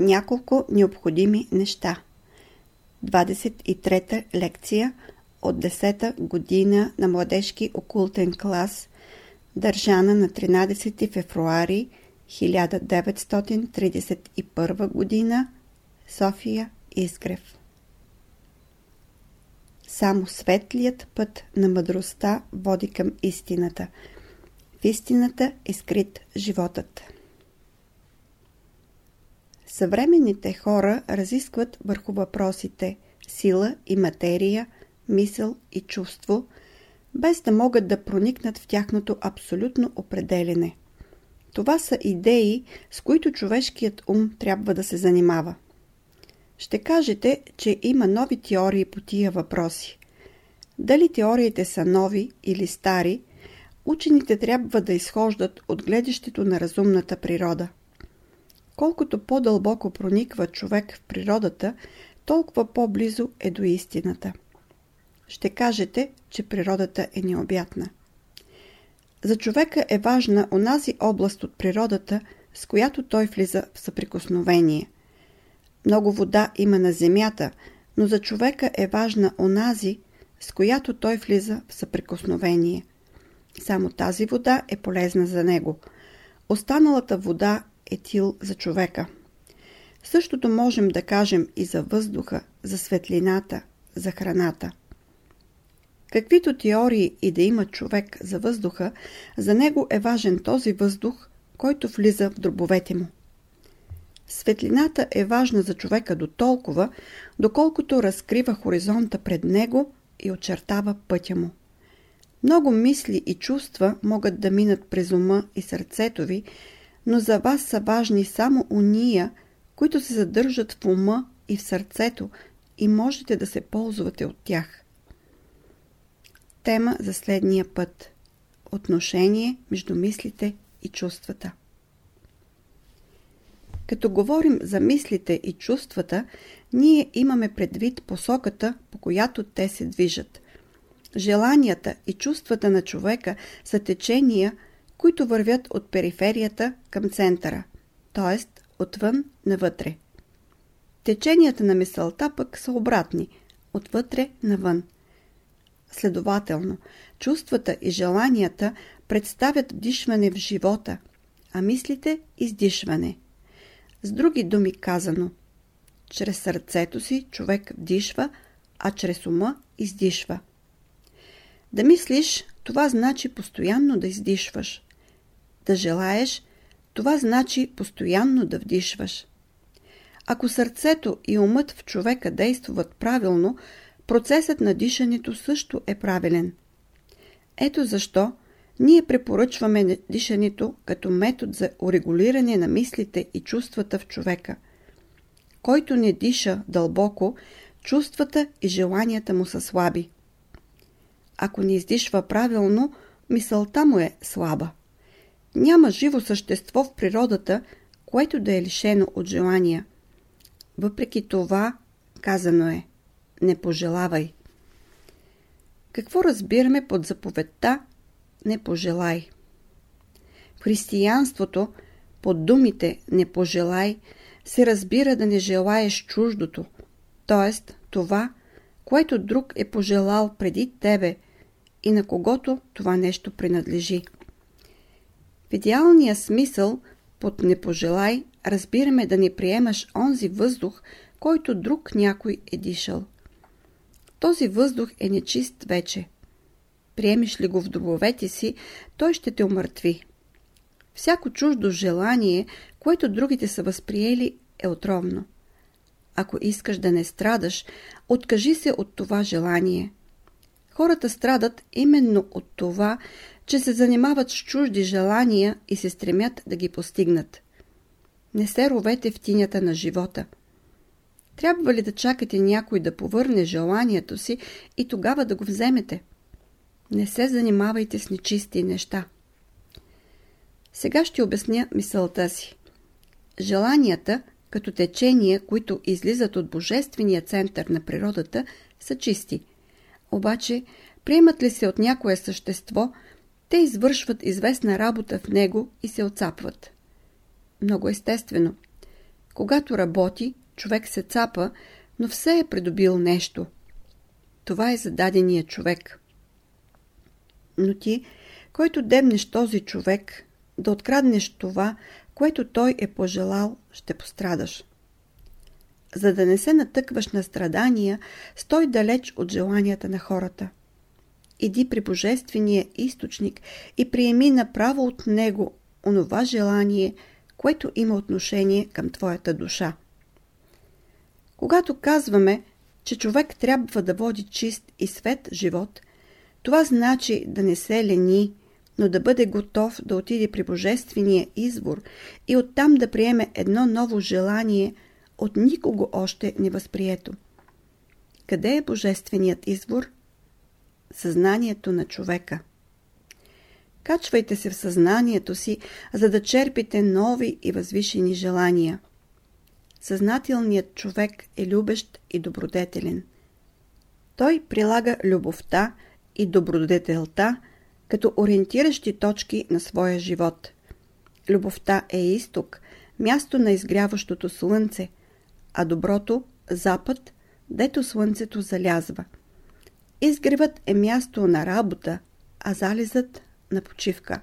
Няколко необходими неща 23-та лекция от 10-та година на младежки окултен клас, държана на 13 февруари 1931 година, София Изгрев. Само светлият път на мъдростта води към истината. В истината е скрит животът. Съвременните хора разискват върху въпросите сила и материя, мисъл и чувство, без да могат да проникнат в тяхното абсолютно определене. Това са идеи, с които човешкият ум трябва да се занимава. Ще кажете, че има нови теории по тия въпроси. Дали теориите са нови или стари, учените трябва да изхождат от гледащето на разумната природа. Колкото по-дълбоко прониква човек в природата, толкова по-близо е до истината. Ще кажете, че природата е необятна. За човека е важна онази област от природата, с която той влиза в съприкосновение. Много вода има на земята, но за човека е важна онази, с която той влиза в съприкосновение. Само тази вода е полезна за него. Останалата вода е тил за човека. Същото можем да кажем и за въздуха, за светлината, за храната. Каквито теории и да има човек за въздуха, за него е важен този въздух, който влиза в дробовете му. Светлината е важна за човека до толкова, доколкото разкрива хоризонта пред него и очертава пътя му. Много мисли и чувства могат да минат през ума и сърцето ви, но за вас са важни само уния, които се задържат в ума и в сърцето и можете да се ползвате от тях. Тема за следния път Отношение между мислите и чувствата Като говорим за мислите и чувствата, ние имаме предвид посоката, по която те се движат. Желанията и чувствата на човека са течения, които вървят от периферията към центъра, т.е. отвън навътре. Теченията на мисълта пък са обратни, отвътре навън. Следователно, чувствата и желанията представят вдишване в живота, а мислите – издишване. С други думи казано, чрез сърцето си човек вдишва, а чрез ума издишва. Да мислиш, това значи постоянно да издишваш. Да желаеш, това значи постоянно да вдишваш. Ако сърцето и умът в човека действат правилно, процесът на дишането също е правилен. Ето защо ние препоръчваме дишането като метод за урегулиране на мислите и чувствата в човека. Който не диша дълбоко, чувствата и желанията му са слаби. Ако не издишва правилно, мисълта му е слаба. Няма живо същество в природата, което да е лишено от желания. Въпреки това, казано е, не пожелавай. Какво разбираме под заповедта не пожелай? В християнството под думите не пожелай се разбира да не желаеш чуждото, т.е. това, което друг е пожелал преди тебе и на когото това нещо принадлежи. В идеалния смисъл под не пожелай разбираме да не приемаш онзи въздух, който друг някой е дишал. Този въздух е нечист вече. Приемиш ли го в дробовете си, той ще те умъртви. Всяко чуждо желание, което другите са възприели, е отровно. Ако искаш да не страдаш, откажи се от това желание. Хората страдат именно от това, че се занимават с чужди желания и се стремят да ги постигнат. Не се ровете в тинята на живота. Трябва ли да чакате някой да повърне желанието си и тогава да го вземете? Не се занимавайте с нечисти неща. Сега ще обясня мисълта си. Желанията, като течения, които излизат от божествения център на природата, са чисти. Обаче, приемат ли се от някое същество, те извършват известна работа в него и се отцапват. Много естествено. Когато работи, човек се цапа, но все е придобил нещо. Това е зададения човек. Но ти, който дебнеш този човек, да откраднеш това, което той е пожелал, ще пострадаш. За да не се натъкваш на страдания, стой далеч от желанията на хората. Иди при Божествения източник и приеми направо от него онова желание, което има отношение към твоята душа. Когато казваме, че човек трябва да води чист и свет живот, това значи да не се лени, но да бъде готов да отиде при Божествения извор и оттам да приеме едно ново желание, от никого още не възприето. Къде е Божественият извор? Съзнанието на човека. Качвайте се в съзнанието си, за да черпите нови и възвишени желания. Съзнателният човек е любещ и добродетелен. Той прилага любовта и добродетелта като ориентиращи точки на своя живот. Любовта е изток, място на изгряващото слънце, а доброто – запад, дето слънцето залязва. Изгревът е място на работа, а залезът – на почивка.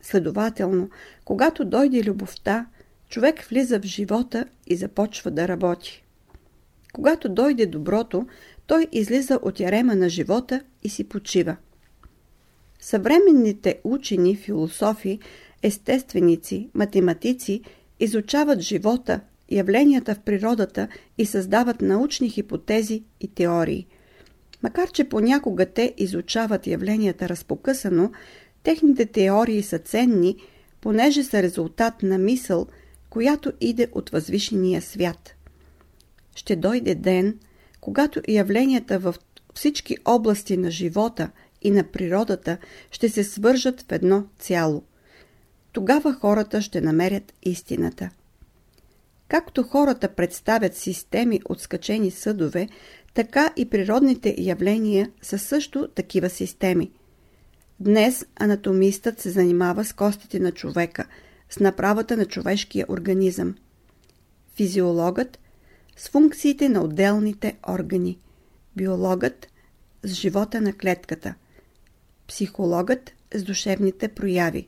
Следователно, когато дойде любовта, човек влиза в живота и започва да работи. Когато дойде доброто, той излиза от ярема на живота и си почива. Съвременните учени, философи, естественици, математици изучават живота, явленията в природата и създават научни хипотези и теории. Макар, че понякога те изучават явленията разпокъсано, техните теории са ценни, понеже са резултат на мисъл, която иде от възвишения свят. Ще дойде ден, когато явленията в всички области на живота – и на природата ще се свържат в едно цяло. Тогава хората ще намерят истината. Както хората представят системи от скачени съдове, така и природните явления са също такива системи. Днес анатомистът се занимава с костите на човека, с направата на човешкия организъм. Физиологът с функциите на отделните органи. Биологът с живота на клетката – психологът с душевните прояви.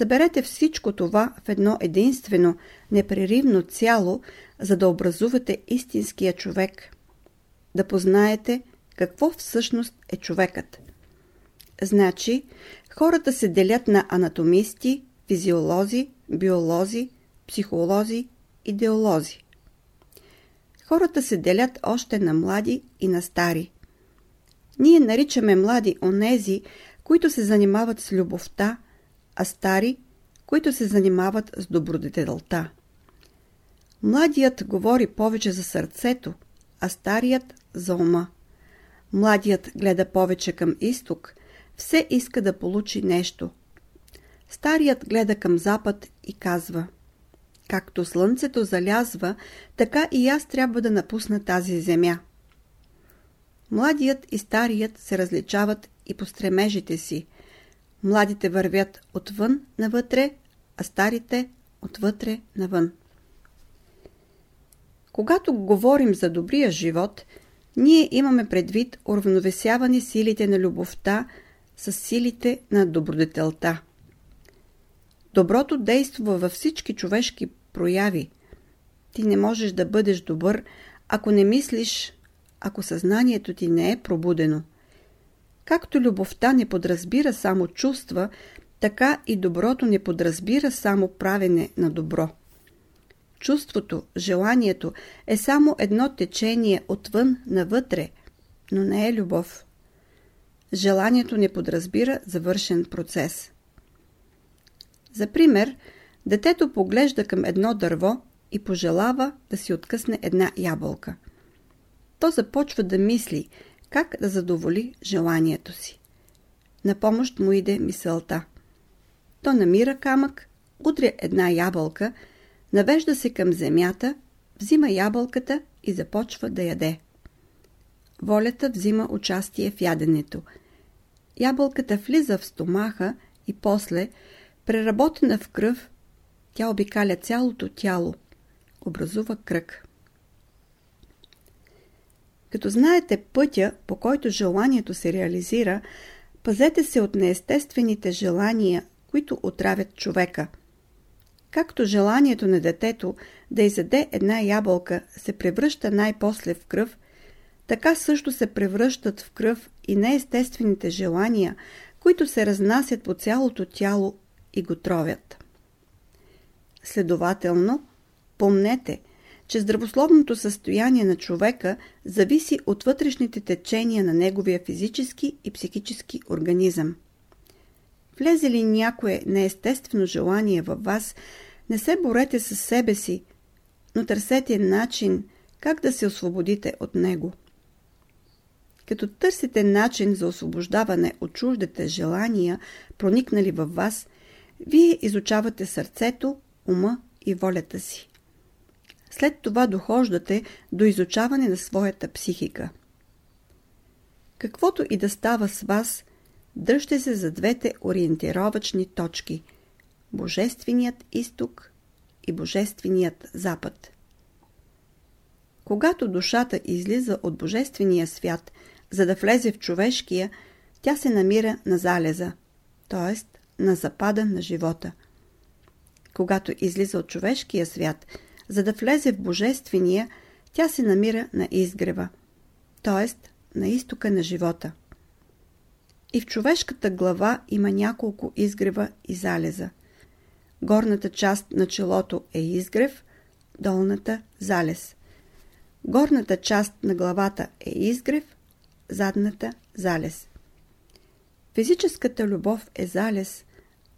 Съберете всичко това в едно единствено, непреривно цяло, за да образувате истинския човек. Да познаете какво всъщност е човекът. Значи, хората се делят на анатомисти, физиолози, биолози, психолози, идеолози. Хората се делят още на млади и на стари. Ние наричаме млади онези, които се занимават с любовта, а стари, които се занимават с добродетелта. Младият говори повече за сърцето, а старият за ума. Младият гледа повече към изток, все иска да получи нещо. Старият гледа към запад и казва Както слънцето залязва, така и аз трябва да напусна тази земя. Младият и старият се различават и по стремежите си. Младите вървят отвън навътре, а старите отвътре навън. Когато говорим за добрия живот, ние имаме предвид уравновесяване силите на любовта с силите на добродетелта. Доброто действа във всички човешки прояви. Ти не можеш да бъдеш добър, ако не мислиш ако съзнанието ти не е пробудено. Както любовта не подразбира само чувства, така и доброто не подразбира само правене на добро. Чувството, желанието е само едно течение отвън навътре, но не е любов. Желанието не подразбира завършен процес. За пример, детето поглежда към едно дърво и пожелава да си откъсне една ябълка – то започва да мисли как да задоволи желанието си. На помощ му иде мисълта. То намира камък, удря една ябълка, навежда се към земята, взима ябълката и започва да яде. Волята взима участие в яденето. Ябълката влиза в стомаха и после, преработена в кръв, Тя обикаля цялото тяло. Образува кръг. Като знаете пътя, по който желанието се реализира, пазете се от неестествените желания, които отравят човека. Както желанието на детето да изяде една ябълка се превръща най-после в кръв, така също се превръщат в кръв и неестествените желания, които се разнасят по цялото тяло и го тровят. Следователно, помнете, че здравословното състояние на човека зависи от вътрешните течения на неговия физически и психически организъм. Влезе ли някое неестествено желание във вас, не се борете с себе си, но търсете начин как да се освободите от него. Като търсите начин за освобождаване от чуждите желания, проникнали във вас, вие изучавате сърцето, ума и волята си. След това дохождате до изучаване на своята психика. Каквото и да става с вас, дръжте се за двете ориентировачни точки – Божественият изток и Божественият запад. Когато душата излиза от Божествения свят, за да влезе в човешкия, тя се намира на залеза, т.е. на запада на живота. Когато излиза от човешкия свят, за да влезе в Божествения, тя се намира на изгрева, т.е. на изтока на живота. И в човешката глава има няколко изгрева и залеза. Горната част на челото е изгрев, долната – залез. Горната част на главата е изгрев, задната – залез. Физическата любов е залез,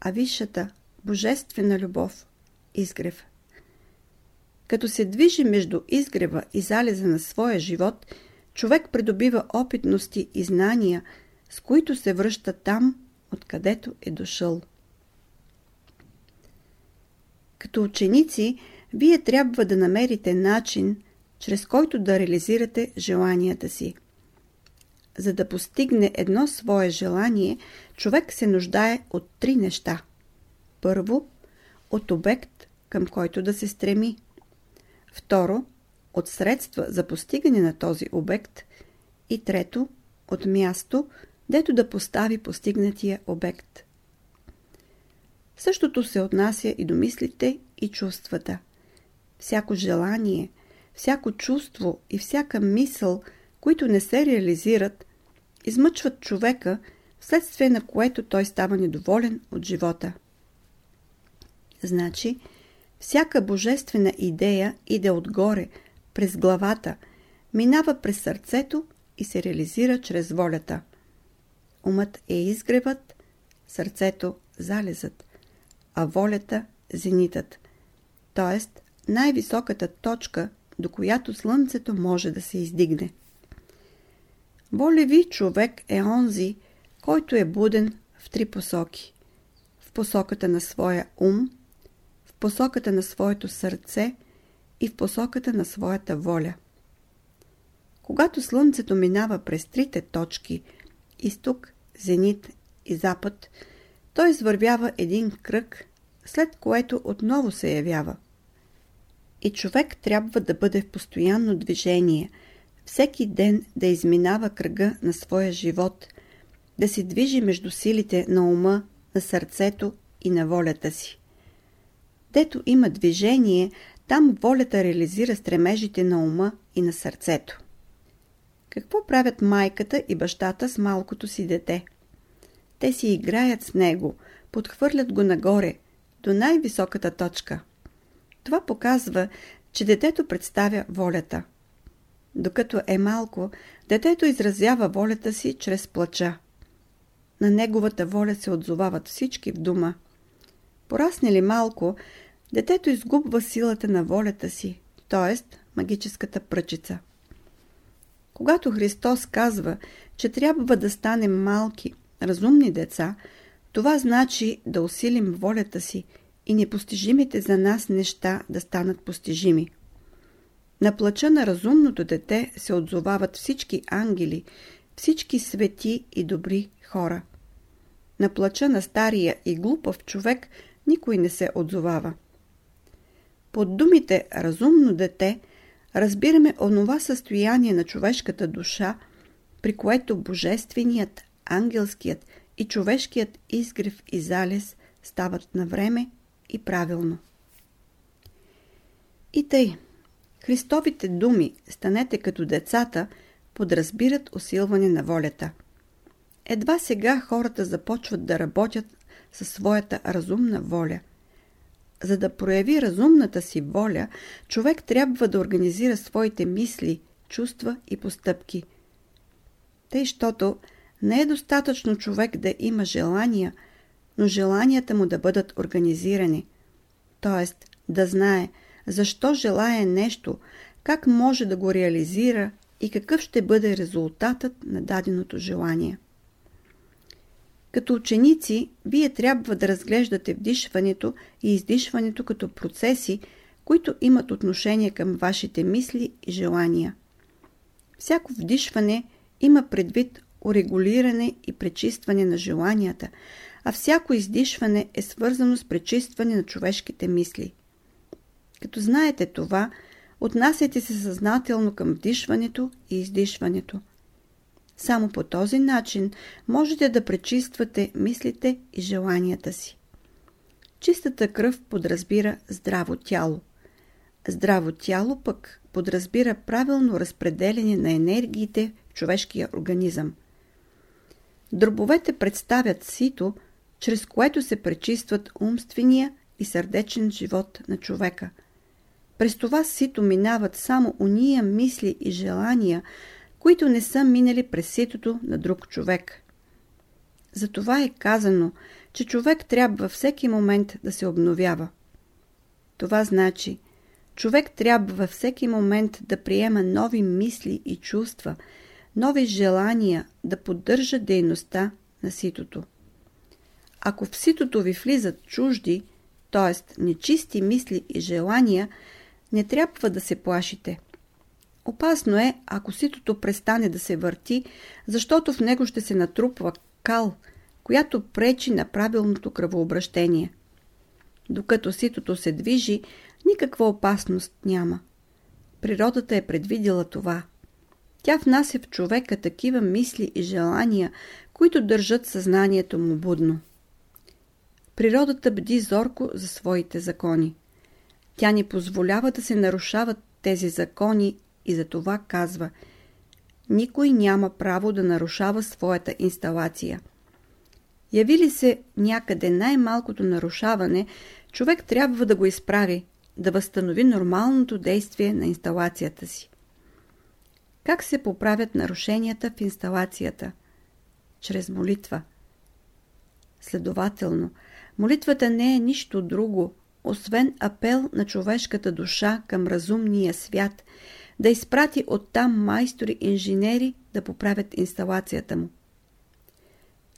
а висшата – божествена любов – изгрев. Като се движи между изгрева и залеза на своя живот, човек придобива опитности и знания, с които се връща там, откъдето е дошъл. Като ученици, вие трябва да намерите начин, чрез който да реализирате желанията си. За да постигне едно свое желание, човек се нуждае от три неща. Първо, от обект, към който да се стреми. Второ, от средства за постигане на този обект. И трето, от място, дето да постави постигнатия обект. Същото се отнася и до мислите и чувствата. Всяко желание, всяко чувство и всяка мисъл, които не се реализират, измъчват човека, вследствие на което той става недоволен от живота. Значи, всяка божествена идея иде отгоре, през главата, минава през сърцето и се реализира чрез волята. Умът е изгревът, сърцето – залезът, а волята – зенитът, т.е. най-високата точка, до която слънцето може да се издигне. Волеви човек е онзи, който е буден в три посоки. В посоката на своя ум – посоката на своето сърце и в посоката на своята воля. Когато Слънцето минава през трите точки – изток, зенит и запад, той извървява един кръг, след което отново се явява. И човек трябва да бъде в постоянно движение, всеки ден да изминава кръга на своя живот, да се движи между силите на ума, на сърцето и на волята си. Дето има движение, там волята реализира стремежите на ума и на сърцето. Какво правят майката и бащата с малкото си дете? Те си играят с него, подхвърлят го нагоре, до най-високата точка. Това показва, че детето представя волята. Докато е малко, детето изразява волята си чрез плача. На неговата воля се отзовават всички в дума. Порасне ли малко, детето изгубва силата на волята си, т.е. магическата пръчица. Когато Христос казва, че трябва да станем малки, разумни деца, това значи да усилим волята си и непостижимите за нас неща да станат постижими. На плача на разумното дете се отзовават всички ангели, всички свети и добри хора. На плача на стария и глупав човек никой не се отзовава. Под думите разумно дете разбираме онова състояние на човешката душа, при което божественият, ангелският и човешкият изгрев и залез стават на време и правилно. И тъй, Христовите думи «станете като децата» подразбират усилване на волята. Едва сега хората започват да работят със своята разумна воля. За да прояви разумната си воля, човек трябва да организира своите мисли, чувства и постъпки. Тъй, щото не е достатъчно човек да има желания, но желанията му да бъдат организирани. Тоест, да знае защо желая нещо, как може да го реализира и какъв ще бъде резултатът на даденото желание. Като ученици, вие трябва да разглеждате вдишването и издишването като процеси, които имат отношение към вашите мисли и желания. Всяко вдишване има предвид урегулиране и пречистване на желанията, а всяко издишване е свързано с пречистване на човешките мисли. Като знаете това, отнасяйте се съзнателно към вдишването и издишването. Само по този начин можете да пречиствате мислите и желанията си. Чистата кръв подразбира здраво тяло. Здраво тяло пък подразбира правилно разпределение на енергиите в човешкия организъм. Дробовете представят сито, чрез което се пречистват умствения и сърдечен живот на човека. През това сито минават само уния мисли и желания, които не са минали през ситото на друг човек. Затова е казано, че човек трябва всеки момент да се обновява. Това значи, човек трябва във всеки момент да приема нови мисли и чувства, нови желания да поддържа дейността на ситото. Ако в ситото ви влизат чужди, т.е. нечисти мисли и желания, не трябва да се плашите – Опасно е, ако ситото престане да се върти, защото в него ще се натрупва кал, която пречи на правилното кръвообращение. Докато ситото се движи, никаква опасност няма. Природата е предвидела това. Тя внася в човека такива мисли и желания, които държат съзнанието му будно. Природата бди зорко за своите закони. Тя ни позволява да се нарушават тези закони и за това казва Никой няма право да нарушава своята инсталация. Яви ли се някъде най-малкото нарушаване, човек трябва да го изправи, да възстанови нормалното действие на инсталацията си. Как се поправят нарушенията в инсталацията? Чрез молитва. Следователно, молитвата не е нищо друго, освен апел на човешката душа към разумния свят – да изпрати оттам майстори-инженери да поправят инсталацията му.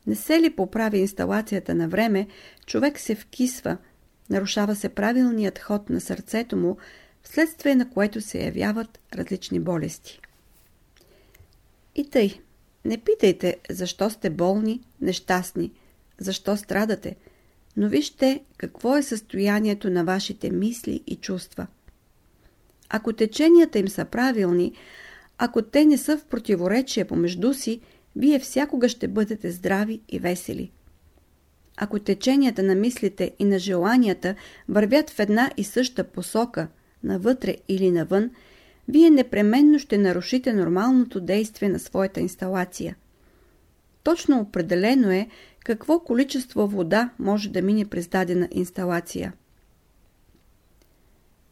Не се ли поправи инсталацията на време, човек се вкисва, нарушава се правилният ход на сърцето му, вследствие на което се явяват различни болести. И тъй, не питайте защо сте болни, нещастни, защо страдате, но вижте какво е състоянието на вашите мисли и чувства – ако теченията им са правилни, ако те не са в противоречие помежду си, вие всякога ще бъдете здрави и весели. Ако теченията на мислите и на желанията вървят в една и съща посока, навътре или навън, вие непременно ще нарушите нормалното действие на своята инсталация. Точно определено е какво количество вода може да мине през дадена инсталация.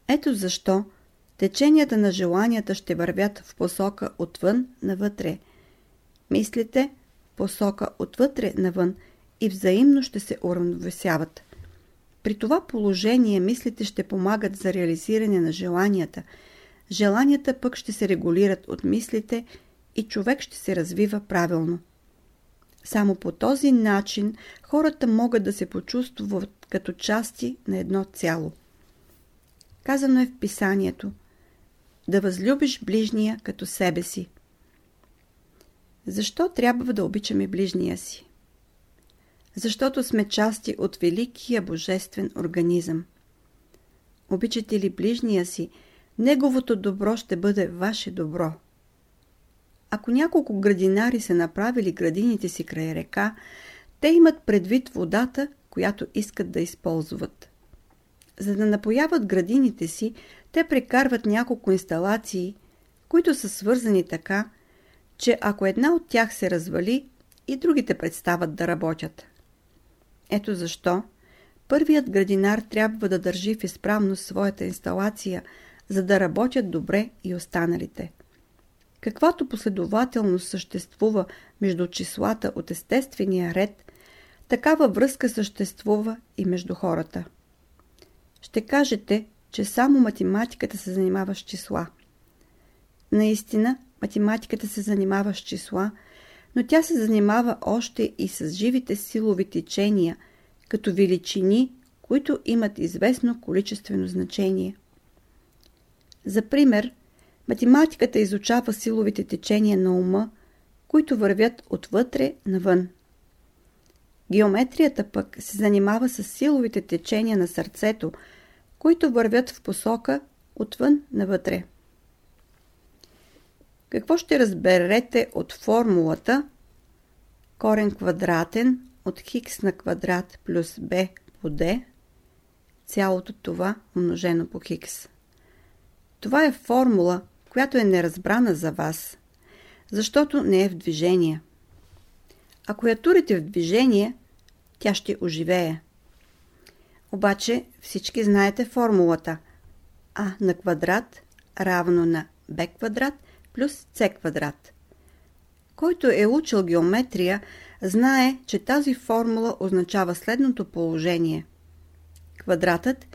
Ето защо Теченията на желанията ще вървят в посока отвън навътре. Мислите посока отвътре навън и взаимно ще се уравновесяват. При това положение мислите ще помагат за реализиране на желанията. Желанията пък ще се регулират от мислите и човек ще се развива правилно. Само по този начин хората могат да се почувстват като части на едно цяло. Казано е в писанието – да възлюбиш ближния като себе си. Защо трябва да обичаме ближния си? Защото сме части от великия божествен организъм. обичате ли ближния си, неговото добро ще бъде ваше добро. Ако няколко градинари са направили градините си край река, те имат предвид водата, която искат да използват. За да напояват градините си, те прекарват няколко инсталации, които са свързани така, че ако една от тях се развали, и другите представат да работят. Ето защо първият градинар трябва да държи в изправност своята инсталация, за да работят добре и останалите. Каквато последователност съществува между числата от естествения ред, такава връзка съществува и между хората. Ще кажете, че само математиката се занимава с числа. Наистина, математиката се занимава с числа, но тя се занимава още и с живите силови течения, като величини, които имат известно количествено значение. За пример, математиката изучава силовите течения на ума, които вървят отвътре навън. Геометрията пък се занимава с силовите течения на сърцето, които вървят в посока отвън навътре. Какво ще разберете от формулата корен квадратен от хикс на квадрат плюс b по d, цялото това умножено по хикс. Това е формула, която е неразбрана за вас, защото не е в движение. Ако я турите в движение, тя ще оживее. Обаче всички знаете формулата а на квадрат равно на b квадрат плюс c квадрат. Който е учил геометрия, знае, че тази формула означава следното положение. Квадратът,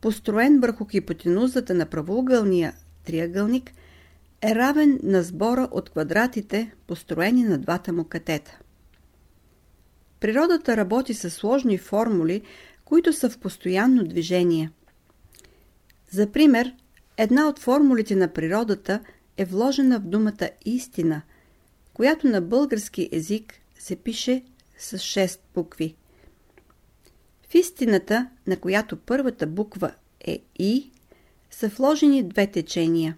построен върху хипотенузата на правоъгълния триъгълник, е равен на сбора от квадратите, построени на двата му катета. Природата работи с сложни формули, които са в постоянно движение. За пример, една от формулите на природата е вложена в думата истина, която на български език се пише с 6 букви. В истината, на която първата буква е И, са вложени две течения.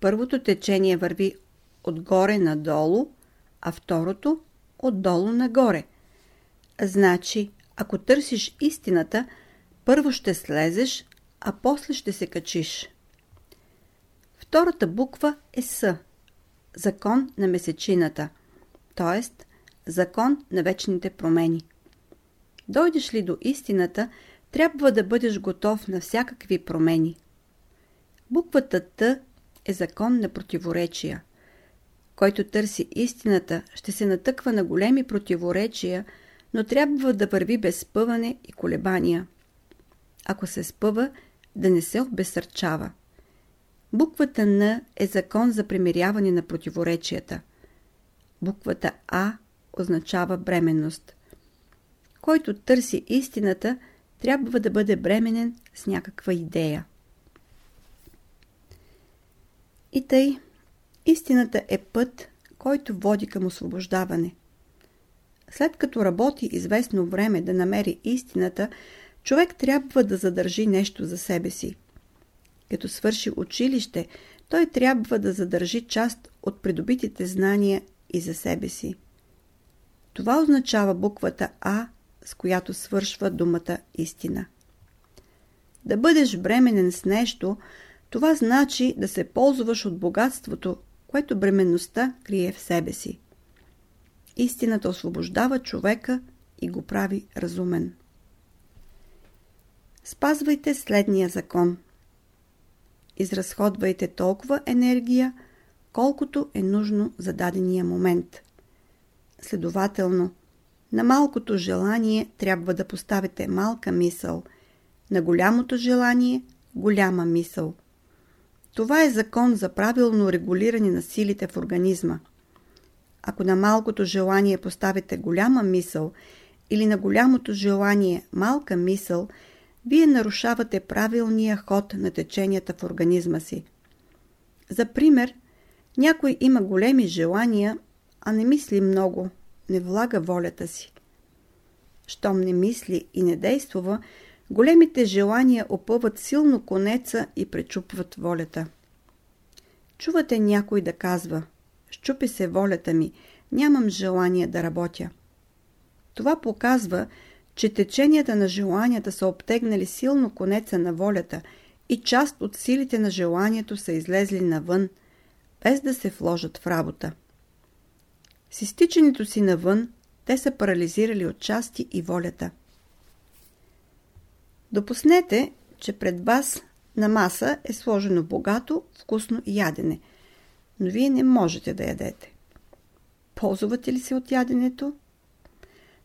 Първото течение върви отгоре надолу, а второто отдолу нагоре. Значи, ако търсиш истината, първо ще слезеш, а после ще се качиш. Втората буква е С. Закон на месечината, т.е. закон на вечните промени. Дойдеш ли до истината, трябва да бъдеш готов на всякакви промени. Буквата Т е закон на противоречия. Който търси истината, ще се натъква на големи противоречия, но трябва да върви без спъване и колебания. Ако се спъва, да не се обесърчава. Буквата Н е закон за примиряване на противоречията. Буквата А означава бременност. Който търси истината, трябва да бъде бременен с някаква идея. И тъй, истината е път, който води към освобождаване. След като работи известно време да намери истината, човек трябва да задържи нещо за себе си. Като свърши училище, той трябва да задържи част от придобитите знания и за себе си. Това означава буквата А, с която свършва думата истина. Да бъдеш бременен с нещо, това значи да се ползваш от богатството, което бременността крие в себе си. Истината освобождава човека и го прави разумен. Спазвайте следния закон – изразходвайте толкова енергия, колкото е нужно за дадения момент. Следователно, на малкото желание трябва да поставите малка мисъл, на голямото желание – голяма мисъл. Това е закон за правилно регулиране на силите в организма. Ако на малкото желание поставите голяма мисъл или на голямото желание малка мисъл – вие нарушавате правилния ход на теченията в организма си. За пример, някой има големи желания, а не мисли много, не влага волята си. Щом не мисли и не действува, Големите желания опъват силно конеца и пречупват волята. Чувате някой да казва «Щупи се волята ми, нямам желание да работя». Това показва, че теченията на желанията са обтегнали силно конеца на волята и част от силите на желанието са излезли навън, без да се вложат в работа. С изтичането си навън, те са парализирали от части и волята. Допуснете, че пред вас на маса е сложено богато, вкусно ядене, но вие не можете да ядете. Ползвате ли се от яденето?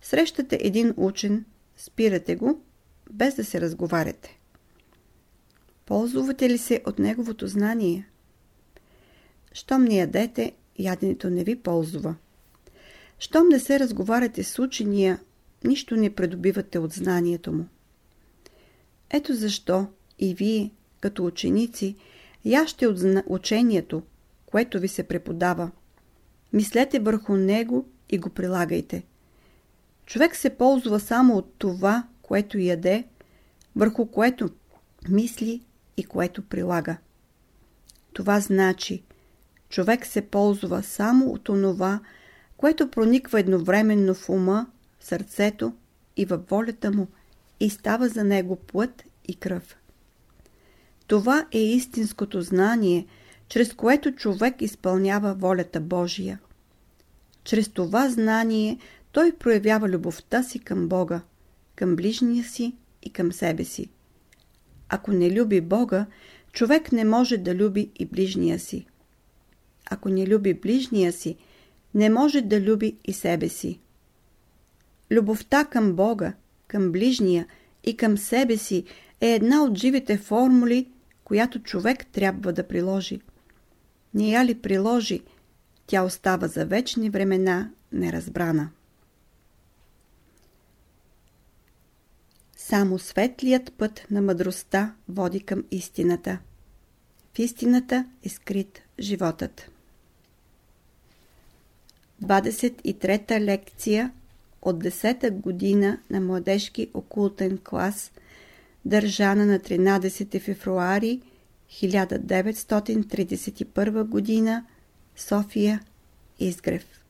Срещате един учен, спирате го, без да се разговаряте. Ползвате ли се от неговото знание? Щом не ядете, яденето не ви ползва. Щом не се разговаряте с учения, нищо не придобивате от знанието му. Ето защо и вие, като ученици, яще от учението, което ви се преподава. Мислете върху него и го прилагайте. Човек се ползва само от това, което яде, върху което мисли и което прилага. Това значи, човек се ползва само от онова, което прониква едновременно в ума, в сърцето и във волята му и става за него плът и кръв. Това е истинското знание, чрез което човек изпълнява волята Божия. Чрез това знание той проявява любовта си към Бога, към ближния си и към себе си. Ако не люби Бога, човек не може да люби и ближния си. Ако не люби ближния си, не може да люби и себе си. Любовта към Бога, към ближния и към себе си е една от живите формули, която човек трябва да приложи. Не я ли приложи, тя остава за вечни времена неразбрана. Само светлият път на мъдростта води към истината. В истината е скрит животът. 23-та лекция от 10-та година на младежки окултен клас, държана на 13 февруари 1931 година, София, Изгрев.